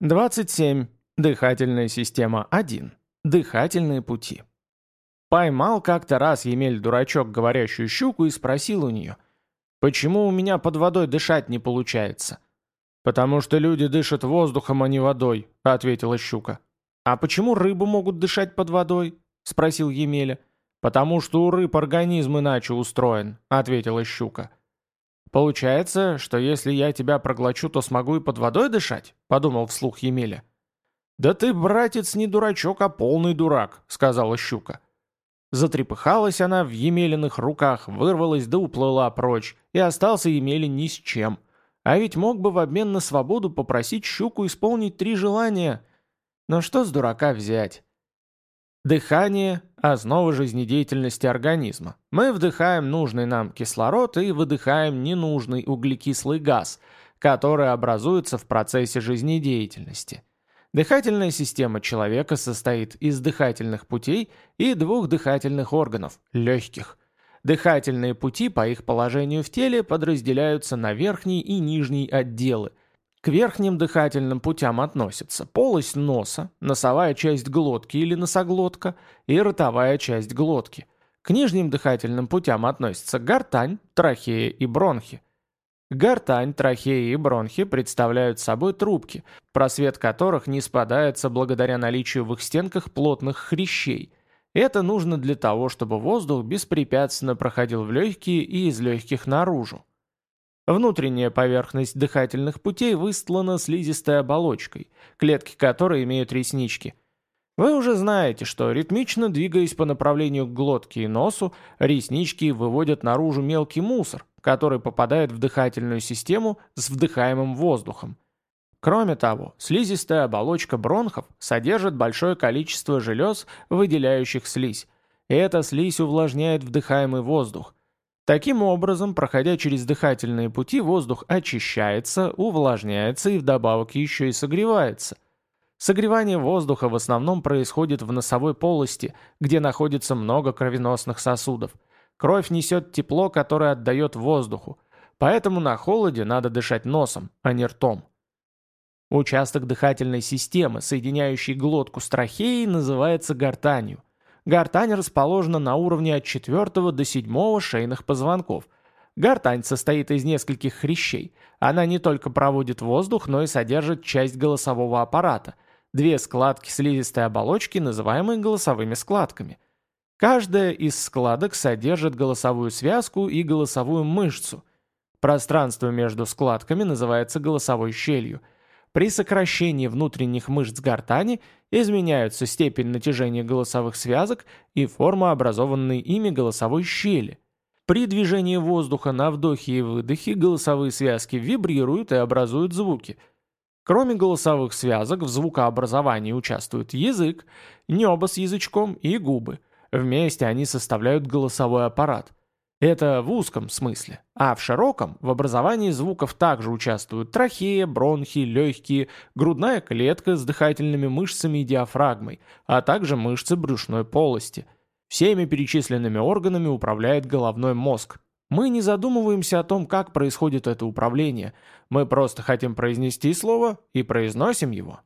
27. Дыхательная система 1. Дыхательные пути. Поймал как-то раз Емель-дурачок говорящую щуку и спросил у нее, «Почему у меня под водой дышать не получается?» «Потому что люди дышат воздухом, а не водой», — ответила щука. «А почему рыбы могут дышать под водой?» — спросил Емеля. «Потому что у рыб организм иначе устроен», — ответила щука. «Получается, что если я тебя проглочу, то смогу и под водой дышать?» — подумал вслух Емеля. «Да ты, братец, не дурачок, а полный дурак», — сказала щука. Затрепыхалась она в Емелиных руках, вырвалась да уплыла прочь, и остался Емеля ни с чем. А ведь мог бы в обмен на свободу попросить щуку исполнить три желания. Но что с дурака взять? Дыхание – основа жизнедеятельности организма. Мы вдыхаем нужный нам кислород и выдыхаем ненужный углекислый газ, который образуется в процессе жизнедеятельности. Дыхательная система человека состоит из дыхательных путей и двух дыхательных органов – легких. Дыхательные пути по их положению в теле подразделяются на верхний и нижний отделы – к верхним дыхательным путям относятся полость носа, носовая часть глотки или носоглотка и ротовая часть глотки. К нижним дыхательным путям относятся гортань, трахея и бронхи. Гортань, трахея и бронхи представляют собой трубки, просвет которых не спадается благодаря наличию в их стенках плотных хрящей. Это нужно для того, чтобы воздух беспрепятственно проходил в легкие и из легких наружу. Внутренняя поверхность дыхательных путей выстлана слизистой оболочкой, клетки которой имеют реснички. Вы уже знаете, что ритмично двигаясь по направлению к глотке и носу, реснички выводят наружу мелкий мусор, который попадает в дыхательную систему с вдыхаемым воздухом. Кроме того, слизистая оболочка бронхов содержит большое количество желез, выделяющих слизь. Эта слизь увлажняет вдыхаемый воздух, Таким образом, проходя через дыхательные пути, воздух очищается, увлажняется и вдобавок еще и согревается. Согревание воздуха в основном происходит в носовой полости, где находится много кровеносных сосудов. Кровь несет тепло, которое отдает воздуху, поэтому на холоде надо дышать носом, а не ртом. Участок дыхательной системы, соединяющий глотку с трахеей, называется гортанью. Гортань расположена на уровне от 4 до 7 шейных позвонков. Гортань состоит из нескольких хрящей. Она не только проводит воздух, но и содержит часть голосового аппарата. Две складки слизистой оболочки, называемые голосовыми складками. Каждая из складок содержит голосовую связку и голосовую мышцу. Пространство между складками называется голосовой щелью – при сокращении внутренних мышц гортани изменяются степень натяжения голосовых связок и форма образованной ими голосовой щели. При движении воздуха на вдохе и выдохе голосовые связки вибрируют и образуют звуки. Кроме голосовых связок в звукообразовании участвуют язык, небо с язычком и губы. Вместе они составляют голосовой аппарат. Это в узком смысле. А в широком, в образовании звуков также участвуют трахея, бронхи, легкие, грудная клетка с дыхательными мышцами и диафрагмой, а также мышцы брюшной полости. Всеми перечисленными органами управляет головной мозг. Мы не задумываемся о том, как происходит это управление. Мы просто хотим произнести слово и произносим его.